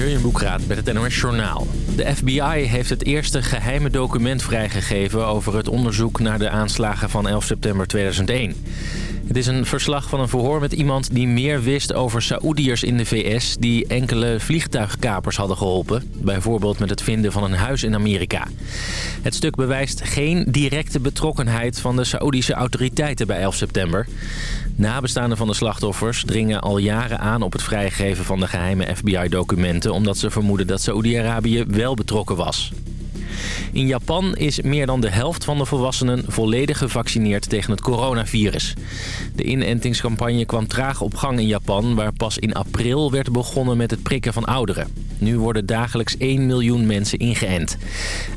Jurjen met het NOS Journaal. De FBI heeft het eerste geheime document vrijgegeven... over het onderzoek naar de aanslagen van 11 september 2001. Het is een verslag van een verhoor met iemand die meer wist over Saoediërs in de VS... die enkele vliegtuigkapers hadden geholpen. Bijvoorbeeld met het vinden van een huis in Amerika. Het stuk bewijst geen directe betrokkenheid van de Saoedische autoriteiten bij 11 september. Nabestaanden van de slachtoffers dringen al jaren aan op het vrijgeven van de geheime FBI-documenten... omdat ze vermoeden dat Saoedi-Arabië wel betrokken was. In Japan is meer dan de helft van de volwassenen volledig gevaccineerd tegen het coronavirus. De inentingscampagne kwam traag op gang in Japan... waar pas in april werd begonnen met het prikken van ouderen. Nu worden dagelijks 1 miljoen mensen ingeënt.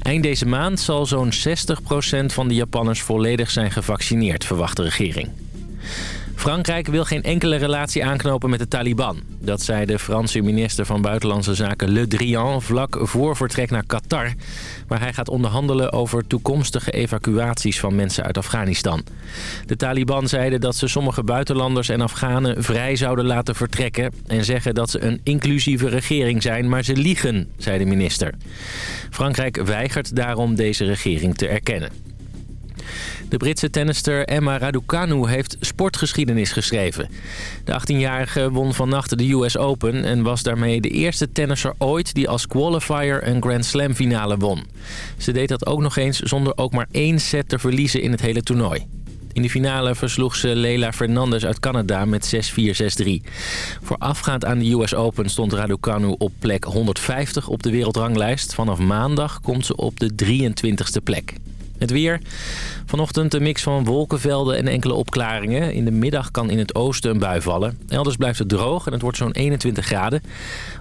Eind deze maand zal zo'n 60% van de Japanners volledig zijn gevaccineerd, verwacht de regering. Frankrijk wil geen enkele relatie aanknopen met de Taliban. Dat zei de Franse minister van Buitenlandse Zaken Le Drian vlak voor vertrek naar Qatar... waar hij gaat onderhandelen over toekomstige evacuaties van mensen uit Afghanistan. De Taliban zeiden dat ze sommige buitenlanders en Afghanen vrij zouden laten vertrekken... en zeggen dat ze een inclusieve regering zijn, maar ze liegen, zei de minister. Frankrijk weigert daarom deze regering te erkennen. De Britse tennister Emma Raducanu heeft sportgeschiedenis geschreven. De 18-jarige won vannacht de US Open en was daarmee de eerste tennisser ooit die als qualifier een Grand Slam finale won. Ze deed dat ook nog eens zonder ook maar één set te verliezen in het hele toernooi. In de finale versloeg ze Leila Fernandez uit Canada met 6-4, 6-3. Voorafgaand aan de US Open stond Raducanu op plek 150 op de wereldranglijst. Vanaf maandag komt ze op de 23e plek. Het weer. Vanochtend een mix van wolkenvelden en enkele opklaringen. In de middag kan in het oosten een bui vallen. Elders blijft het droog en het wordt zo'n 21 graden.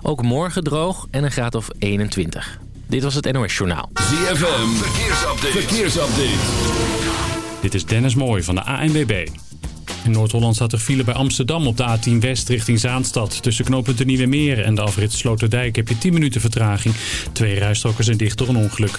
Ook morgen droog en een graad of 21. Dit was het NOS Journaal. ZFM. Verkeersupdate. Verkeersupdate. Dit is Dennis Mooij van de ANWB. In Noord-Holland staat er file bij Amsterdam op de A10 West richting Zaanstad. Tussen knooppunt de Nieuwe Meer en de afrit Sloterdijk heb je 10 minuten vertraging. Twee rijstroken zijn dicht door een ongeluk.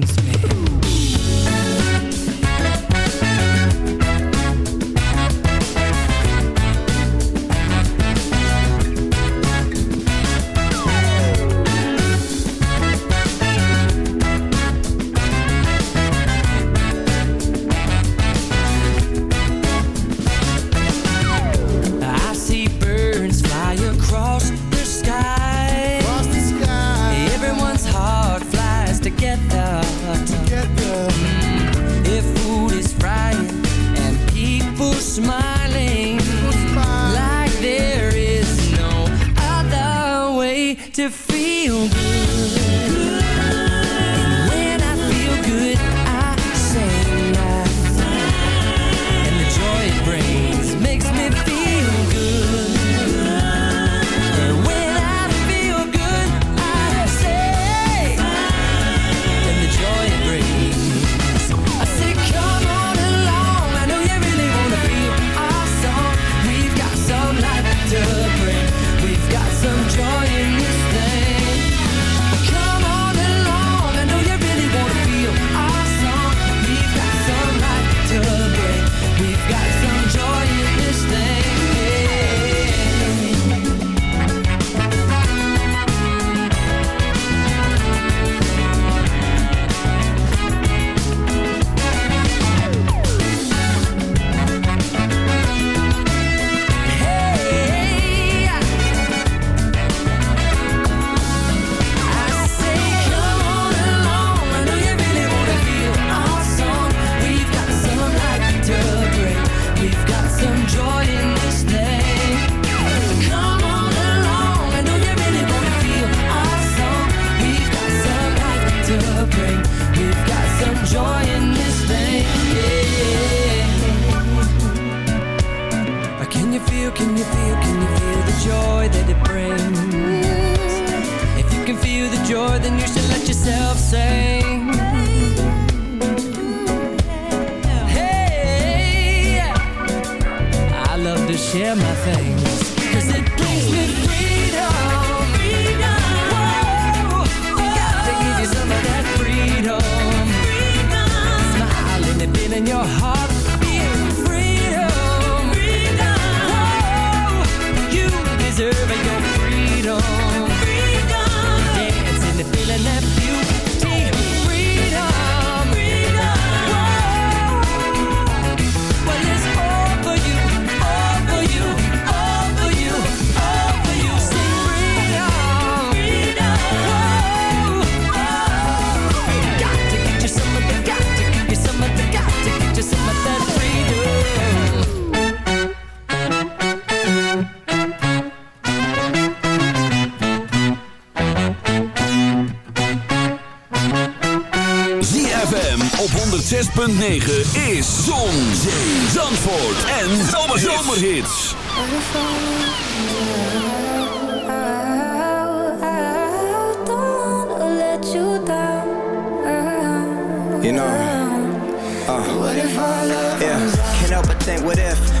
op 106.9 is Zon, Zee, Zandvoort en Zomerhits. You know, uh, yeah. Can't help but think, what if?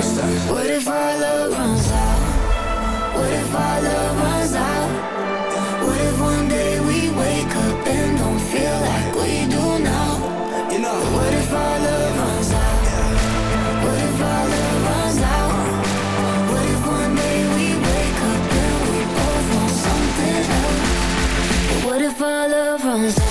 What if our love runs out? What if our love runs out? What if one day we wake up and don't feel like we do now? You know. What if our love runs out? What if our love runs out? What if one day we wake up and we both want something else? What if our love runs out?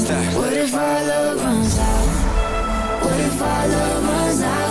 What if our love runs? What if our love runs?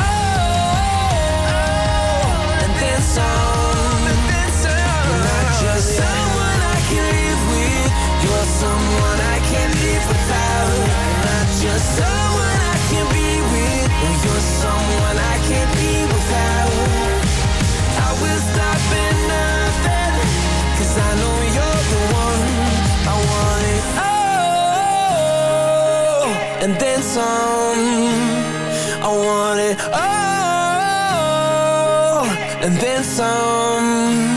someone I can be with. You're someone I can't be and then some.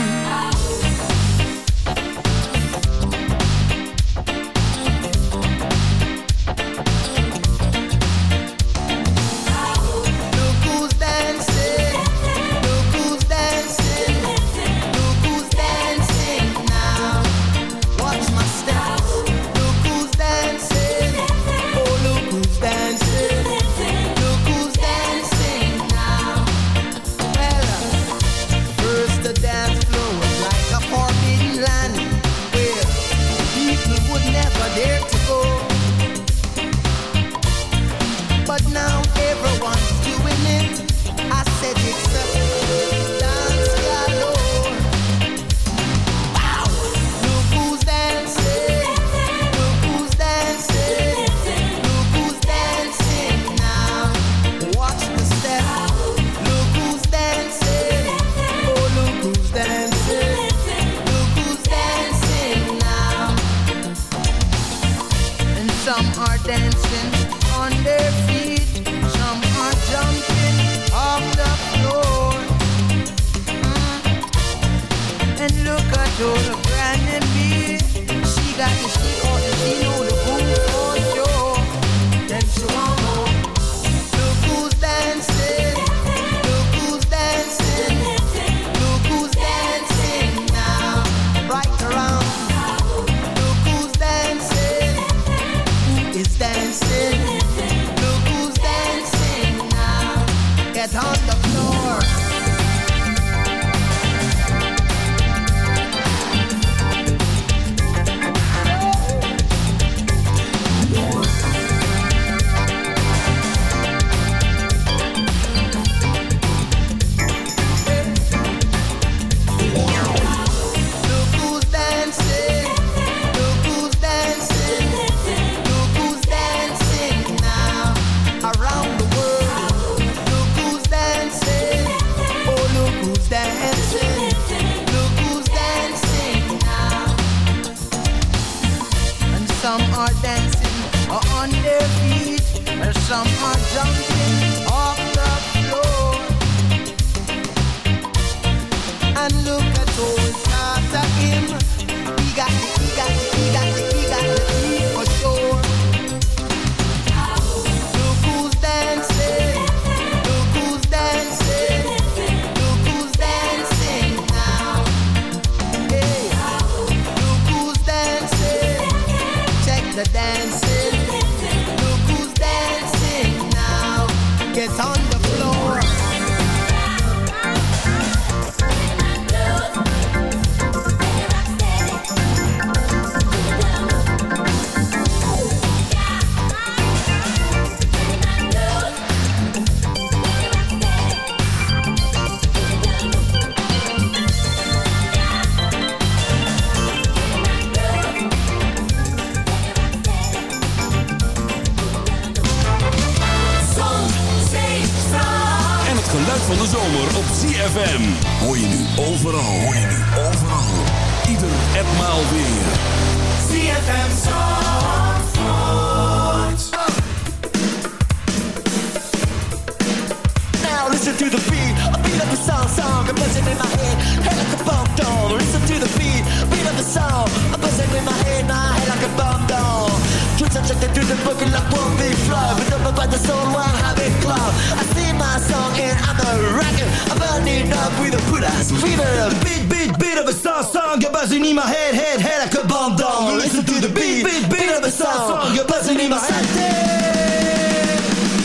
In my head, head, head like a bomb down. Listen to the beat, beat, beat of a song, song, a buzzing in my head.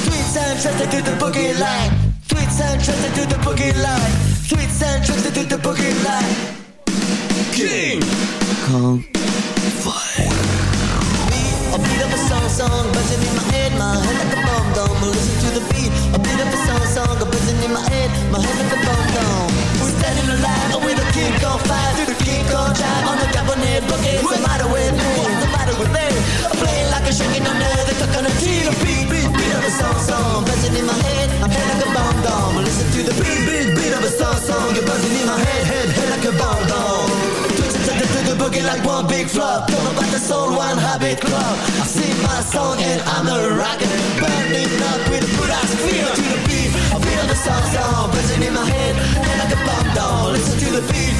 Sweet sound trusted to the boogie line. Sweet sound trusted to the boogie line. Sweet sound trusted to the boogie line. King. Kong fire. A beat of a song, song, buzzing in my head, my head like a bomb dome. Listen to the beat. A beat of a song, song, buzzing in my head, my head like a bomb dome. We're standing alive with a king on fire, through on the cabinet boogie. What's the matter with me? What's the matter with me? I'm playing like a shaking under the coconut tree. The beat, beat, beat of a song, song, buzzing in my head, my head like a bomb dome. Listen to the beat, beat, beat of a song, song, you're buzzing in my head, head, head like a bomb. Twitching to the, boogie like one big flop. Don't know about the soul, one habit club. I sing my song and I'm a rocker, burning up with a good ass feel to the beat. I feel the song, song, buzzing in my head, head like a bomb dome. Listen to the beat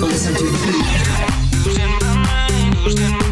Listen to the beat.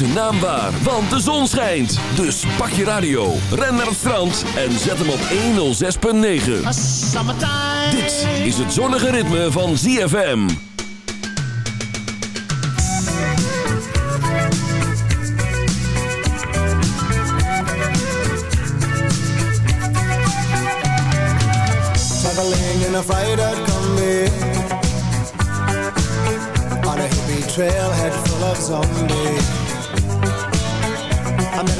maak zijn naam waar, want de zon schijnt. Dus pak je radio, ren naar het strand en zet hem op 106.9. Dit is het zonnige ritme van ZFM. Traveling in a combi On a hippie trailhead full of zombies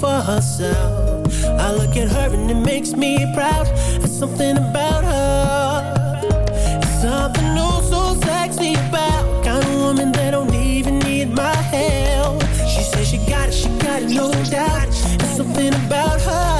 for herself. I look at her and it makes me proud. There's something about her. There's something oh so sexy about. Kind of woman that don't even need my help. She says she got it, she got it, no doubt. There's something about her.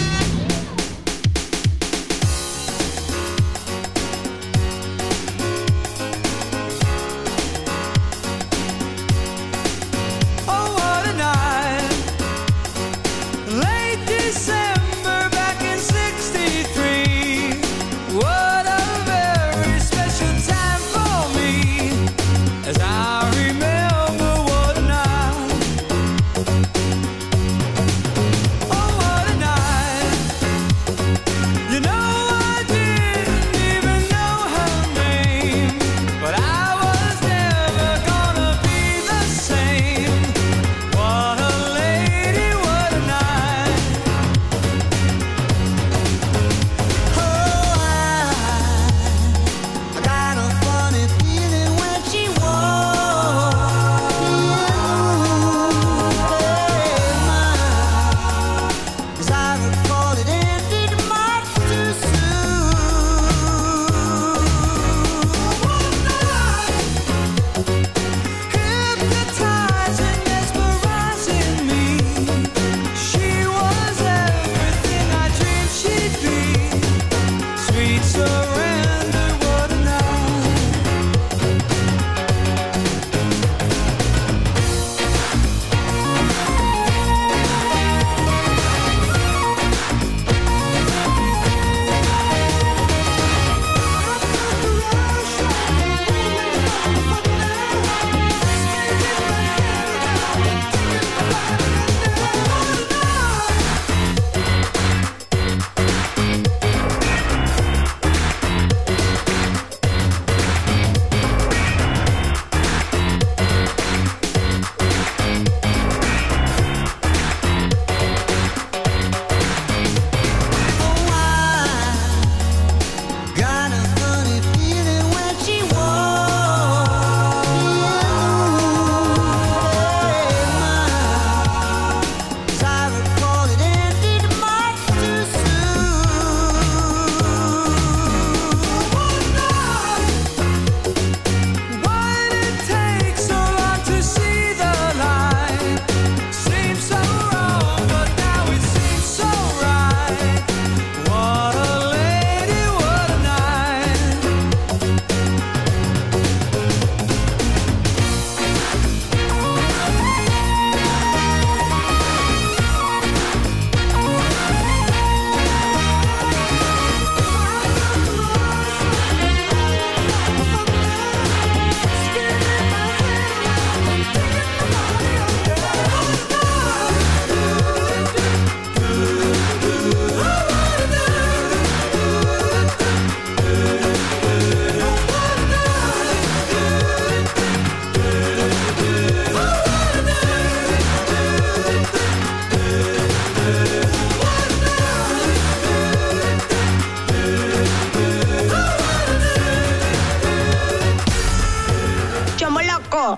Go.